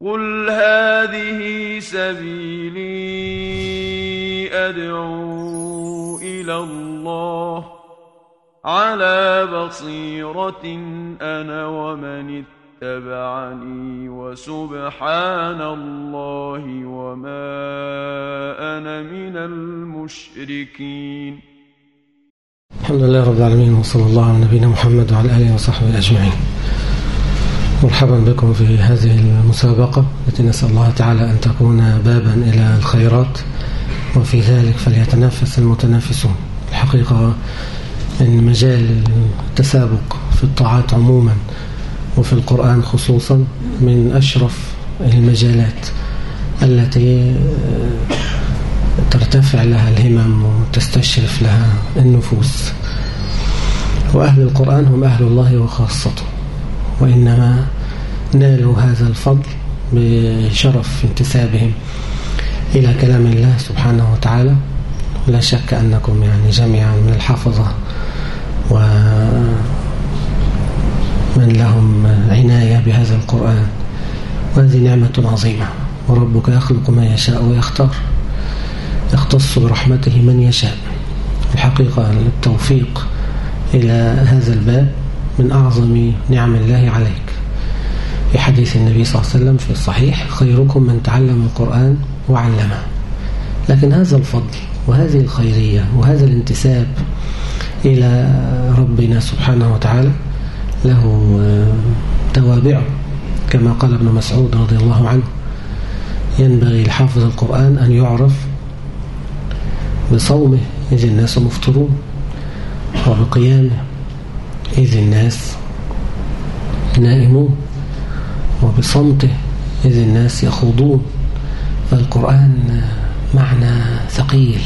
قل هذه سبيلي أدعو إلى الله على بصيرة أنا ومن اتبعني وسبحان الله وما أنا من المشركين. الحمد لله رب العالمين وصلى الله على نبينا محمد وعلى آله وصحبه أجمعين. مرحبا بكم في هذه المسابقة. التي نسأل الله تعالى أن تكون بابا إلى الخيرات وفي ذلك فليتنافس المتنافسون. الحقيقة أن مجال التسابق في الطاعات عموما وفي القرآن خصوصا من أشرف المجالات التي ترتفع لها الهمم وتستشرف لها النفوس. وأهل القرآن هم أهل الله وخاصته. وإنما نالوا هذا الفضل بشرف انتسابهم إلى كلام الله سبحانه وتعالى. لا شك أنكم يعني جميعا من الحافظة ومن لهم عناية بهذا القرآن. وهذه نعمة عظيمة. وربك يخلق ما يشاء ويختار. يختص برحمته من يشاء. الحقيقة التوفيق إلى هذا الباب. من أعظم نعم الله عليك. في حديث النبي صلى الله عليه وسلم في الصحيح خيركم من تعلم القرآن وعلمه. لكن هذا الفضل وهذه الخيرية وهذا الانتساب إلى ربنا سبحانه وتعالى له توابع. كما قال ابن مسعود رضي الله عنه ينبغي لحافظ القرآن أن يعرف بصومه إذ الناس مفطرون وبقيامه. إذ الناس نائمون وبصمته إذ الناس يخوضون. فالقرآن معنى ثقيل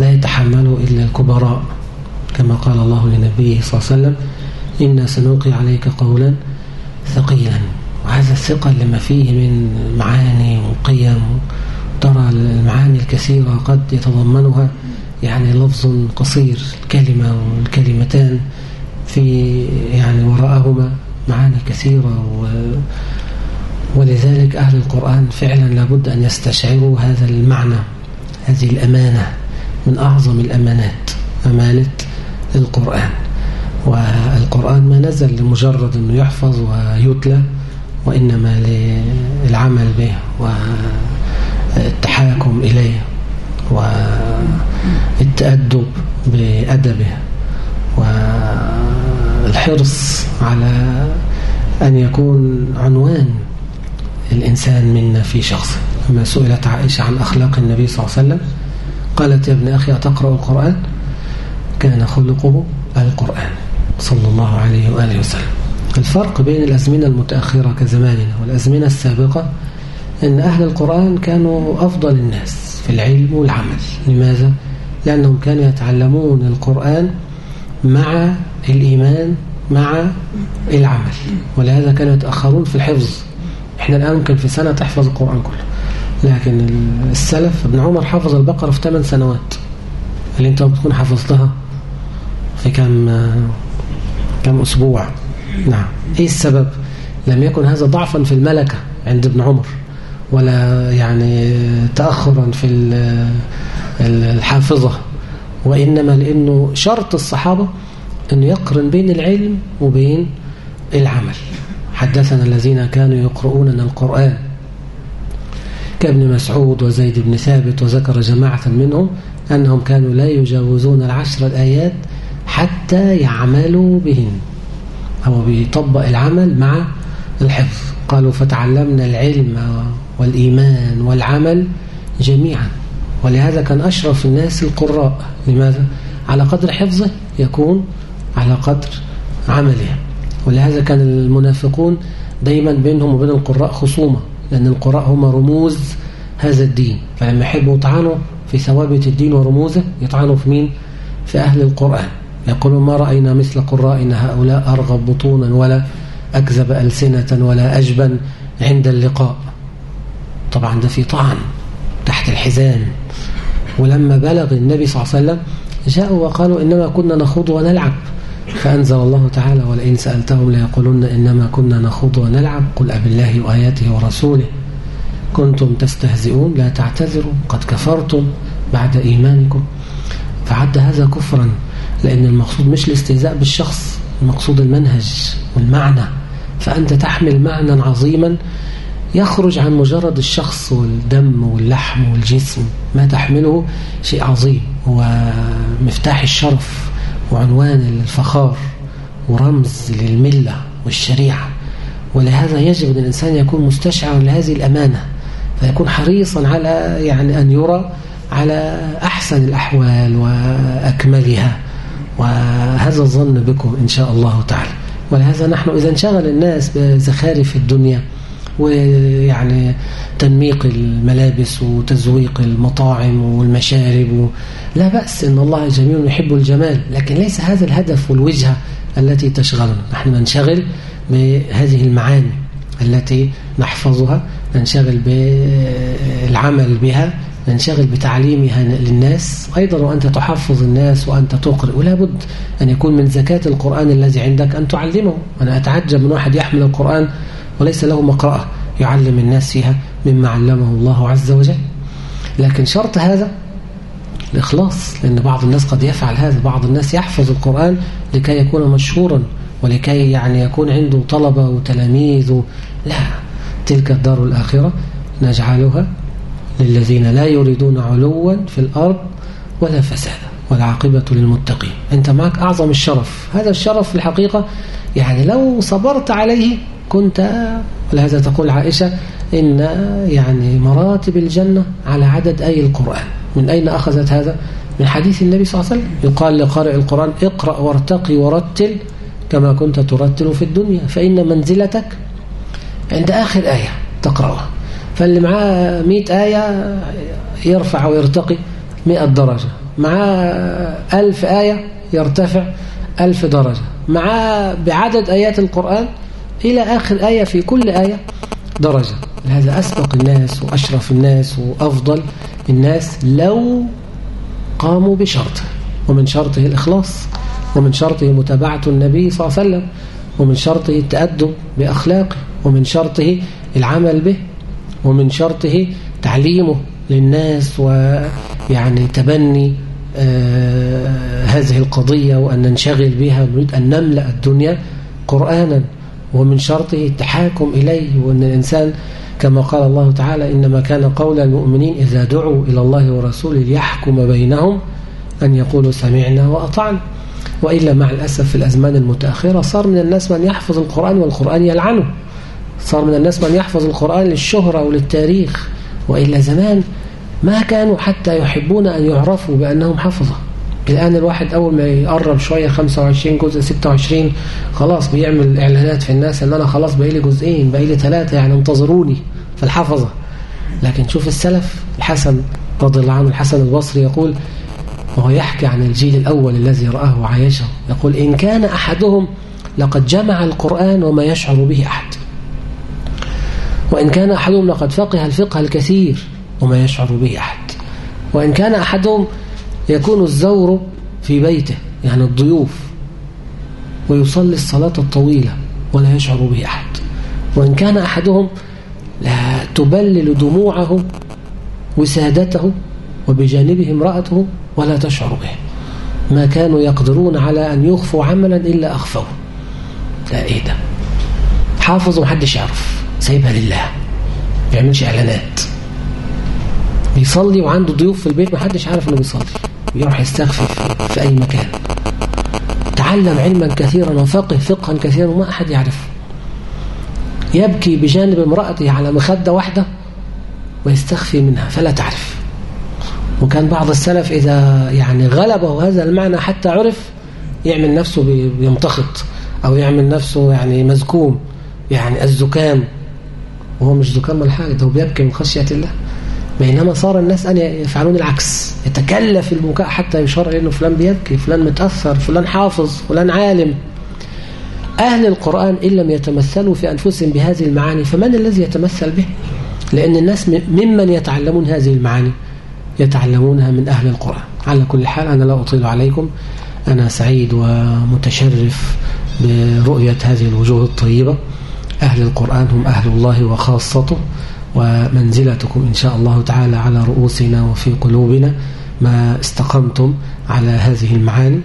لا يتحمله إلا الكبراء كما قال الله لنبيه صلى الله عليه وسلم إنا سنلقي عليك قولا ثقيلا. وهذا الثقل لما فيه من معاني وقيم ترى المعاني الكثيرة قد يتضمنها يعني لفظ قصير الكلمة والكلمتان. في يعني وراءهما معاني كثيرة و ولذلك أهل القرآن فعلا لابد أن يستشعروا هذا المعنى هذه الأمانة من أعظم الأمانات أمانة القرآن. والقرآن ما نزل لمجرد أنه يحفظ ويتلى وإنما للعمل به والتحاكم إليه والتأدب بأدبه. والحرص على أن يكون عنوان الإنسان منا في شخصه لما سئلت عائشة عن أخلاق النبي صلى الله عليه وسلم قالت يا ابن أخي أتقرأ القرآن؟ كان خلقه القرآن صلى الله عليه وآله وسلم. الفرق بين الأزمنة المتأخرة كزماننا والأزمنة السابقة أن أهل القرآن كانوا أفضل الناس في العلم والعمل. لماذا؟ لأنهم كانوا يتعلمون القرآن مع الإيمان مع العمل. ولهذا كانوا يتأخرون في الحفظ. إحنا الآن ممكن في سنة تحفظ القرآن كله. لكن السلف ابن عمر حفظ البقرة في 8 سنوات. اللي أنت بتكون حفظتها في كم كم أسبوع. نعم. إيه السبب؟ لم يكن هذا ضعفا في الملكة عند ابن عمر ولا يعني تأخرا في الحافظة. وإنما لأنه شرط الصحابة أن يقرن بين العلم وبين العمل. حدثنا الذين كانوا يقرؤوننا القرآن كابن مسعود وزيد بن ثابت وذكر جماعة منهم أنهم كانوا لا يجاوزون العشر الآيات حتى يعملوا بهن هو بيطبق العمل مع الحفظ. قالوا فتعلمنا العلم والإيمان والعمل جميعا ولهذا كان أشرف الناس القراء. لماذا؟ على قدر حفظه يكون على قدر عمله. ولهذا كان المنافقون دايما بينهم وبين القراء خصومة لأن القراء هم رموز هذا الدين. فلما يحبوا يطعنوا في ثوابت الدين ورموزه يطعنوا في مين؟ في أهل القرآن. يقولون ما رأينا مثل قرائنا هؤلاء أرغب بطونا ولا أكذب ألسنة ولا أجبن عند اللقاء. طبعا ده في طعن تحت الحزام. ولما بلغ النبي صلى الله عليه وسلم جاءوا وقالوا إنما كنا نخوض ونلعب. فأنزل الله تعالى ولئن سألتهم ليقولن إنما كنا نخوض ونلعب قل أب الله وآياته ورسوله كنتم تستهزئون لا تعتذروا قد كفرتم بعد إيمانكم فعد هذا كفرا لأن المقصود مش الاستهزاء بالشخص المقصود المنهج والمعنى. فأنت تحمل معنى عظيما يخرج عن مجرد الشخص والدم واللحم والجسم. ما تحمله شيء عظيم هو مفتاح الشرف. وعنوان الفخار ورمز للملة والشريعة. ولهذا يجب أن الإنسان يكون مستشعرا لهذه الأمانة فيكون حريصا على يعني أن يرى على أحسن الأحوال وأكملها. وهذا الظن بكم إن شاء الله تعالى. ولهذا نحن إذا انشغل الناس بزخارف الدنيا ويعني تنميق الملابس وتزويق المطاعم والمشارب. لا بأس إن الله جميل يحب الجمال لكن ليس هذا الهدف والوجهة التي تشغلنا. نحن ننشغل بهذه المعاني التي نحفظها ننشغل بالعمل بها ننشغل بتعليمها للناس. أيضا وأنت تحفظ الناس وأنت تقرئ ولا بد أن يكون من زكاة القرآن الذي عندك أن تعلمه. أنا أتعجب من واحد يحمل القرآن وليس له مقرأة يعلم الناس فيها مما علمه الله عز وجل. لكن شرط هذا الإخلاص لأن بعض الناس قد يفعل هذا بعض الناس يحفظ القرآن لكي يكون مشهورا ولكي يعني يكون عنده طلبة وتلاميذ. لا تلك الدار الآخرة نجعلها للذين لا يريدون علوا في الأرض ولا فسادا والعاقبة للمتقين. أنت معك أعظم الشرف. هذا الشرف في الحقيقة يعني لو صبرت عليه كنت ولهذا تقول عائشة إن يعني مراتب الجنة على عدد أي القرآن. من أين أخذت هذا؟ من حديث النبي صلى الله عليه وسلم. يقال لقارئ القرآن اقرأ وارتقي ورتل كما كنت ترتل في الدنيا فإن منزلتك عند آخر آية تقرأها. فاللي معاه مئة آية يرفع ويرتقي مئة درجة. معاه ألف آية يرتفع ألف درجة. معاه بعدد آيات القرآن إلى آخر آية في كل آية درجة. هذا أسبق الناس وأشرف الناس وأفضل الناس لو قاموا بشرطه. ومن شرطه الإخلاص ومن شرطه متابعة النبي صلى الله عليه وسلم ومن شرطه التأدب بأخلاقه ومن شرطه العمل به ومن شرطه تعليمه للناس ويعني تبني آه هذه القضية وأن ننشغل بها ونريد أن نملأ الدنيا قرآنا. ومن شرطه التحاكم إليه وأن الإنسان كما قال الله تعالى إنما كان قول المؤمنين إذا دعوا إلى الله ورسوله ليحكم بينهم أن يقولوا سمعنا وأطعنا. وإلا مع الأسف في الأزمان المتأخرة صار من الناس من يحفظ القرآن والقرآن يلعنه. صار من الناس من يحفظ القرآن للشهرة وللتاريخ. وإلا زمان ما كانوا حتى يحبون أن يعرفوا بأنهم حفظة. الآن الواحد أول ما يقرب شوية 25 جزء 26 خلاص بيعمل إعلانات في الناس أن أنا خلاص بقى لي جزئين بقى لي ثلاثة يعني انتظروني في الحفظة. لكن شوف السلف الحسن رضي الله عنه الحسن البصري يقول وهو يحكي عن الجيل الأول الذي رآه وعايشه يقول إن كان أحدهم لقد جمع القرآن وما يشعر به أحد. وإن كان أحدهم لقد فقه الفقه الكثير وما يشعر به أحد. وإن كان أحدهم يكون الزور في بيته يعني الضيوف. ويصلي الصلاة الطويلة ولا يشعر به أحد. وإن كان أحدهم لا تبلل دموعه وسادته وبجانبه امرأته ولا تشعر به. ما كانوا يقدرون على أن يخفوا عملا إلا أخفوه. لا إيه ده حافظ ومحدش يعرف. سايبها لله. بيعملش إعلانات. بيصلي وعنده ضيوف في البيت محدش عارف إنه بيصلي. بيروح يستغفر في أي مكان. تعلم علما كثيرا وفقه فقها كثيرا وما أحد يعرفه يبكي بجانب امرأته على مخدة واحدة ويستخفي منها فلا تعرف. وكان بعض السلف إذا يعني غلبه هذا المعنى حتى عرف يعمل نفسه بيمتخط أو يعمل نفسه يعني مزكوم يعني الزكام. وهو مش زكام ولا حاجة ده هو بيبكي من خشية الله. بينما صار الناس أن يفعلون العكس. يتكلف البكاء حتى يشار إنه فلان بيبكي فلان متأثر فلان حافظ فلان عالم. أهل القرآن إن لم يتمثلوا في أنفسهم بهذه المعاني فمن الذي يتمثل به؟ لأن الناس ممن يتعلمون هذه المعاني يتعلمونها من أهل القرآن. على كل حال أنا لا أطيل عليكم. أنا سعيد ومتشرف برؤية هذه الوجوه الطيبة. أهل القرآن هم أهل الله وخاصته. ومنزلتكم إن شاء الله تعالى على رؤوسنا وفي قلوبنا ما استقمتم على هذه المعاني.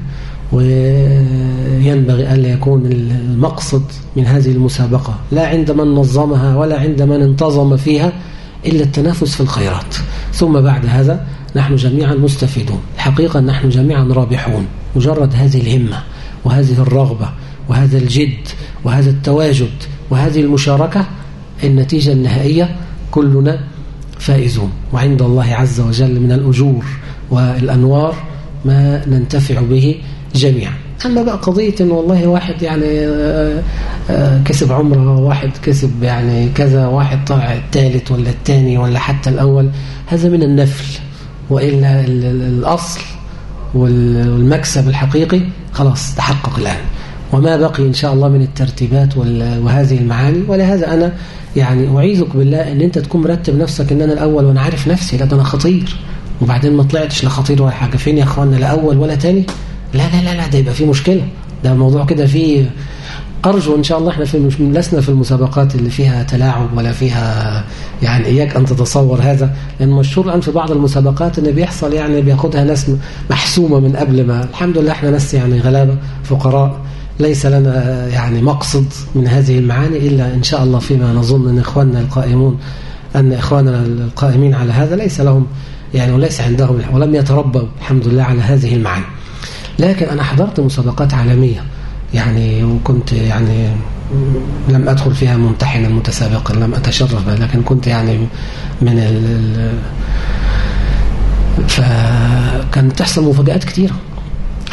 وينبغي ألا يكون المقصد من هذه المسابقة لا عند من نظمها ولا عند من انتظم فيها إلا التنافس في الخيرات. ثم بعد هذا نحن جميعا مستفيدون. الحقيقة نحن جميعا رابحون. مجرد هذه الهمة وهذه الرغبة وهذا الجد وهذا التواجد وهذه المشاركة النتيجة النهائية كلنا فائزون. وعند الله عز وجل من الأجور والأنوار ما ننتفع به جميعا. أما بقى قضية إن والله واحد يعني آه، آه، كسب عمرة واحد كسب يعني كذا واحد طلع الثالث ولا الثاني ولا حتى الأول هذا من النفل. وإلا الأصل والمكسب الحقيقي خلاص تحقق الآن. وما بقي إن شاء الله من الترتيبات وهذه المعاني. ولهذا أنا يعني أعيذك بالله أن أنت تكون مرتب نفسك أن أنا الأول وأنا عارف نفسي. لا ده أنا خطير. وبعدين ما طلعتش لا خطير ولا حاجة. فين يا أخوانا لا أول ولا تاني؟ لا لا لا لا ده يبقى فيه مشكلة. ده الموضوع كده فيه أرجو إن شاء الله إحنا في لسنا في المسابقات اللي فيها تلاعب ولا فيها يعني إياك أن تتصور هذا. لأن مشهور الآن في بعض المسابقات إن بيحصل يعني بياخدها ناس محسومة من قبل ما. الحمد لله إحنا ناس يعني غلابة فقراء. ليس لنا يعني مقصد من هذه المعاني إلا إن شاء الله فيما نظن أن إخواننا القائمون أن إخواننا القائمين على هذا ليس لهم يعني وليس عندهم ولم يتربوا الحمد لله على هذه المعاني. لكن أنا حضرت مسابقات عالمية يعني وكنت يعني لم أدخل فيها ممتحنا متسابقا لم أتشرف بها لكن كنت يعني من ال فكانت تحصل مفاجآت كثيرة.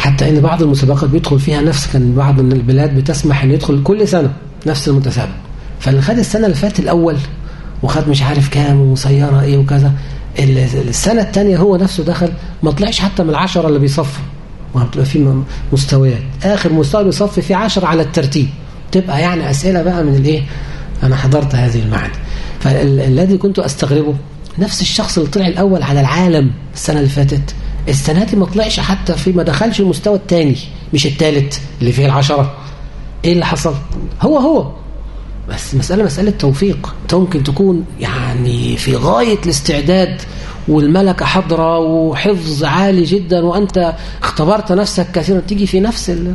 حتى إن بعض المسابقات بيدخل فيها نفس كان بعض من البلاد بتسمح ان يدخل كل سنة نفس المتسابق. فاللي خد السنة اللي فاتت الأول وخد مش عارف كام وسيارة إيه وكذا السنة الثانية هو نفسه دخل ما طلعش حتى من العشرة اللي بيصفوا. وهتبقى في مستويات. آخر مستوى بيصفي فيه عشرة على الترتيب. تبقى يعني أسئلة بقى من الإيه؟ أنا حضرت هذه المعاني. فالذي كنت أستغربه نفس الشخص اللي طلع الأول على العالم السنة اللي فاتت السنة دي ما طلعش حتى في ما دخلش المستوى الثاني مش الثالث اللي فيه العشرة. إيه اللي حصل؟ هو هو. بس مسألة مسألة توفيق. انت ممكن تكون يعني في غاية الاستعداد والملكة حضرة وحفظ عالي جدا وأنت اختبرت نفسك كثيرا. تيجي في نفس ال...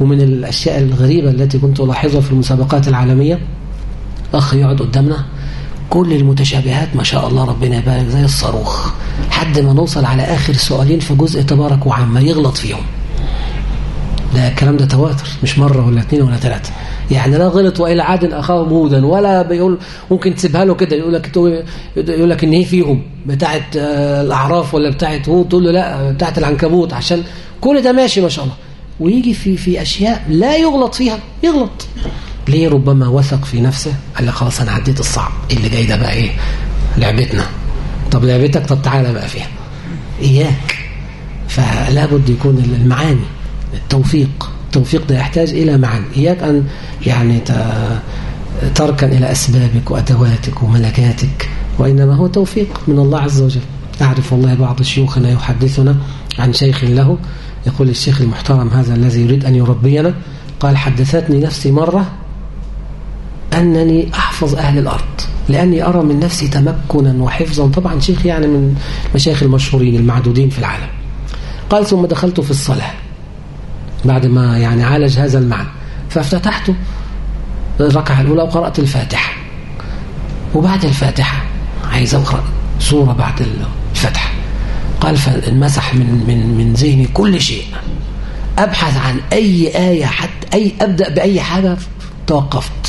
ومن الأشياء الغريبة التي كنت ألاحظها في المسابقات العالمية. أخ يقعد قدامنا. كل المتشابهات ما شاء الله ربنا يبارك زي الصاروخ. حد ما نوصل على آخر سؤالين في جزء تبارك وعما يغلط فيهم. ده الكلام ده تواتر مش مرة ولا اثنين ولا ثلاثة يعني لا غلط وإلى عاد أخاهم هودا ولا بيقول ممكن تسيبها له كده يقول لك يقول لك إن هي فيهم بتاعة آه، الأعراف ولا بتاعة هود تقول له لا بتاعة العنكبوت عشان كل ده ماشي ما شاء الله. ويجي في في أشياء لا يغلط فيها يغلط. ليه ربما وثق في نفسه؟ قال لك خلاص أنا عديت الصعب. اللي جاي ده بقى؟ إيه؟ لعبتنا. طب لعبتك؟ طب تعالى بقى فيها. إياك. فلا بد يكون المعاني التوفيق. التوفيق ده يحتاج إلى معاني. إياك أن يعني تركن إلى أسبابك وأدواتك وملكاتك وإنما هو توفيق من الله عز وجل. أعرف والله بعض شيوخنا يحدثنا عن شيخ له يقول الشيخ المحترم هذا الذي يريد أن يربينا قال حدثتني نفسي مرة أنني أحفظ أهل الأرض لأني أرى من نفسي تمكنا وحفظا. طبعا شيخ يعني من مشايخ المشهورين المعدودين في العالم. قال ثم دخلت في الصلاة بعد ما يعني عالج هذا المعنى فافتتحت الركعة الأولى وقرأت الفاتحة. وبعد الفاتحة عايز أقرأ سورة بعد الفتح قال فانمسح من من من ذهني كل شيء. أبحث عن أي آية حتى أي أبدأ بأي حاجة توقفت.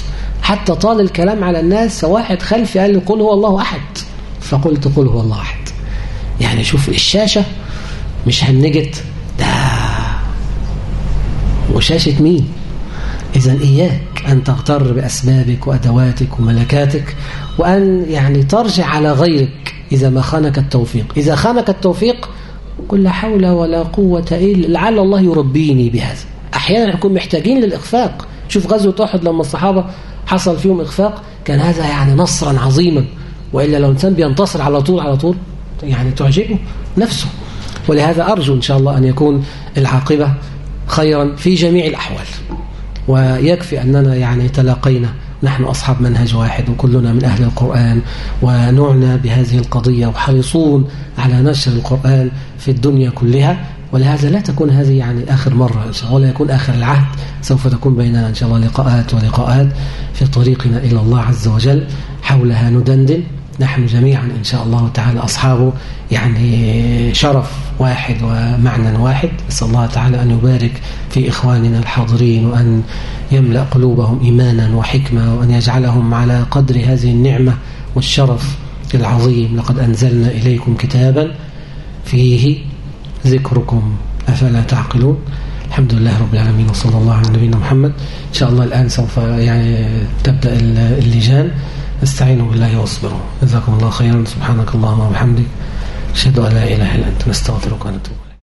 حتى طال الكلام على الناس واحد خلفي قال لي قل هو الله أحد. فقلت قل هو الله أحد. يعني شوف الشاشة مش هنجت. ده وشاشة مين؟ إذا إياك أن تغتر بأسبابك وأدواتك وملكاتك وأن يعني ترجع على غيرك إذا ما خانك التوفيق. إذا خانك التوفيق قل لا حول ولا قوة إلا لعل الله يربيني بهذا. أحيانا نكون محتاجين للإخفاق. شوف غزوة أحد لما الصحابة حصل فيهم إخفاق كان هذا يعني نصرا عظيما. وإلا لو إنسان بينتصر على طول على طول يعني تعجبه نفسه. ولهذا أرجو إن شاء الله أن يكون العاقبة خيرا في جميع الأحوال. ويكفي أننا يعني تلاقينا. نحن أصحاب منهج واحد وكلنا من أهل القرآن. ونعنى بهذه القضية وحريصون على نشر القرآن في الدنيا كلها. ولهذا لا تكون هذه يعني آخر مرة إن شاء الله ولا يكون آخر العهد. سوف تكون بيننا إن شاء الله لقاءات ولقاءات في طريقنا إلى الله عز وجل حولها ندندن. نحن جميعا إن شاء الله تعالى أصحاب يعني شرف واحد ومعنى واحد. نسأل الله تعالى أن يبارك في إخواننا الحاضرين وأن يملأ قلوبهم إيمانا وحكمة وأن يجعلهم على قدر هذه النعمة والشرف العظيم. لقد أنزلنا إليكم كتابا فيه ذكركم أفلا تعقلون؟ الحمد لله رب العالمين وصلى الله على نبينا محمد. إن شاء الله الآن سوف يعني تبدأ اللجان. استعينوا بالله واصبروا. جزاكم الله خيرا. سبحانك اللهم وبحمدك. أشهد أن لا إله إلا أنت. نستغفرك ونتوب